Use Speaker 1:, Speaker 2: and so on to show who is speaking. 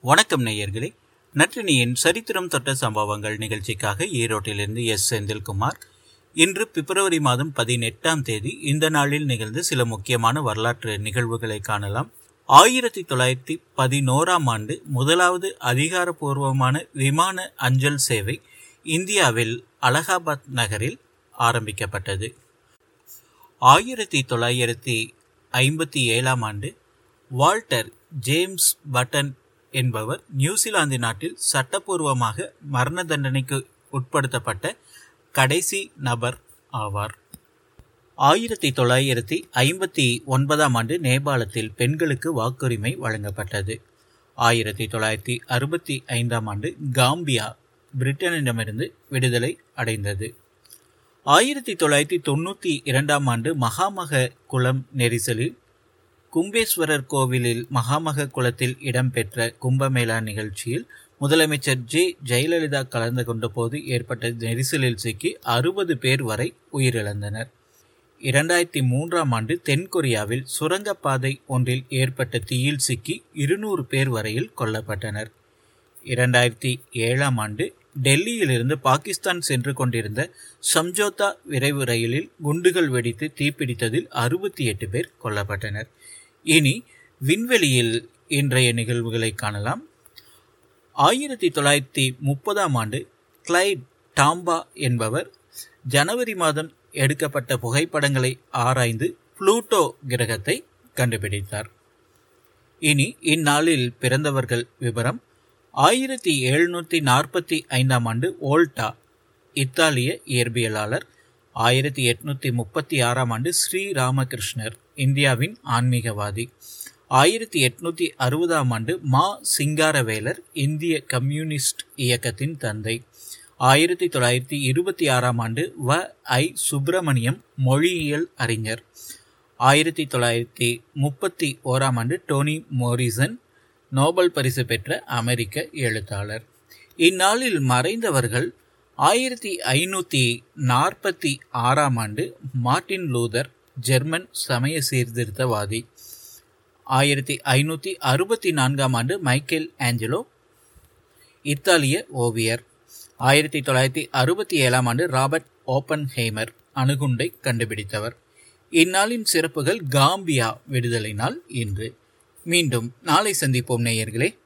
Speaker 1: வணக்கம் நேயர்களே. நற்றினியின் சரித்திரம் தொட்ட சம்பவங்கள் நிகழ்ச்சிக்காக ஈரோட்டிலிருந்து எஸ். செந்தில்குமார். இன்று பிப்ரவரி மாதம் பதினெட்டாம் தேதி இந்த நாளில் நிகழ்ந்த சில முக்கியமான வரலாற்று நிகழ்வுகளை காணலாம். ஆயிரத்தி தொள்ளாயிரத்தி பதினோராம் ஆண்டு முதலாவது அதிகாரப்பூர்வமான விமான அஞ்சல் சேவை இந்தியாவில் அலகாபாத் நகரில் ஆரம்பிக்கப்பட்டது. ஆயிரத்தி தொள்ளாயிரத்தி ஐம்பத்தி ஏழாம் ஆண்டு வால்டர் ஜேம்ஸ் பட்டன் என்பவர் நியூசிலாந்து நாட்டில் சட்டப்பூர்வமாக மரண தண்டனைக்கு உட்படுத்தப்பட்ட கடைசி நபர் ஆவார். ஆயிரத்தி தொள்ளாயிரத்தி ஐம்பத்தி ஒன்பதாம் ஆண்டு நேபாளத்தில் பெண்களுக்கு வாக்குரிமை வழங்கப்பட்டது. ஆயிரத்தி தொள்ளாயிரத்தி அறுபத்தி ஐந்தாம் ஆண்டு காம்பியா பிரிட்டனிடமிருந்து விடுதலை அடைந்தது. ஆயிரத்தி தொள்ளாயிரத்தி தொண்ணூற்றி இரண்டாம் ஆண்டு மகாமக குளம் நெரிசலில் கும்பேஸ்வரர் கோவிலில் மகாமக குளத்தில் இடம்பெற்ற கும்பமேளா நிகழ்ச்சியில் முதலமைச்சர் ஜே. ஜெயலலிதா கலந்து கொண்ட போது ஏற்பட்ட நெரிசலில் சிக்கி அறுபது பேர் வரை உயிரிழந்தனர். இரண்டாயிரத்தி மூன்றாம் ஆண்டு தென்கொரியாவில் சுரங்கப்பாதை ஒன்றில் ஏற்பட்ட தீயில் சிக்கி இருநூறு பேர் வரையில் கொல்லப்பட்டனர். இரண்டாயிரத்தி ஏழாம் ஆண்டு டெல்லியிலிருந்து பாகிஸ்தான் சென்று கொண்டிருந்த சம்ஜோதா விரைவு ரயிலில் குண்டுகள் வெடித்து தீப்பிடித்ததில் அறுபத்தி எட்டு பேர் கொல்லப்பட்டனர். இனி விண்வெளியில் இன்றைய நிகழ்வுகளை காணலாம். ஆயிரத்தி தொள்ளாயிரத்தி முப்பதாம் ஆண்டு கிளைட் டாம்பா என்பவர் ஜனவரி மாதம் எடுக்கப்பட்ட புகைப்படங்களை ஆராய்ந்து புளூட்டோ கிரகத்தை கண்டுபிடித்தார். இனி இந்நாளில் பிறந்தவர்கள் விவரம் ஆயிரத்தி எழுநூற்றி நாற்பத்தி ஐந்தாம் ஆண்டு ஓல்டா இத்தாலிய இயற்பியலாளர் ஆயிரத்தி எட்நூத்தி முப்பத்தி ஆறாம் ஆண்டு ஸ்ரீ ராமகிருஷ்ணர் இந்தியாவின் ஆன்மீகவாதி. ஆயிரத்தி எட்நூத்தி அறுபதாம் ஆண்டு மா சிங்காரவேலர் இந்திய கம்யூனிஸ்ட் இயக்கத்தின் தந்தை. ஆயிரத்தி தொள்ளாயிரத்தி இருபத்தி ஆறாம் ஆண்டு வ. ஐ. சுப்பிரமணியம் மொழியியல் அறிஞர். ஆயிரத்தி தொள்ளாயிரத்தி முப்பத்தி ஓராம் ஆண்டு டோனி மோரிசன் நோபல் பரிசு பெற்ற அமெரிக்க எழுத்தாளர். இந்நாளில் மறைந்தவர்கள் ஆயிரத்தி ஐநூற்றி நாற்பத்தி ஆறாம் ஆண்டு மார்ட்டின் லூதர் ஜெர்மன் சமய சீர்திருத்தவாதி. ஆயிரத்தி ஐநூற்றி அறுபத்தி நான்காம் ஆண்டு மைக்கேல் ஆஞ்சலோ இத்தாலிய ஓவியர். ஆயிரத்தி தொள்ளாயிரத்தி அறுபத்தி ஏழாம் ஆண்டு ராபர்ட் ஓப்பன் ஹேமர் அணுகுண்டை கண்டுபிடித்தவர். இந்நாளின் சிறப்புகள் காம்பியா விடுதலை நாள் இன்று. மீண்டும் நாளை சந்திப்போம் நேயர்களே.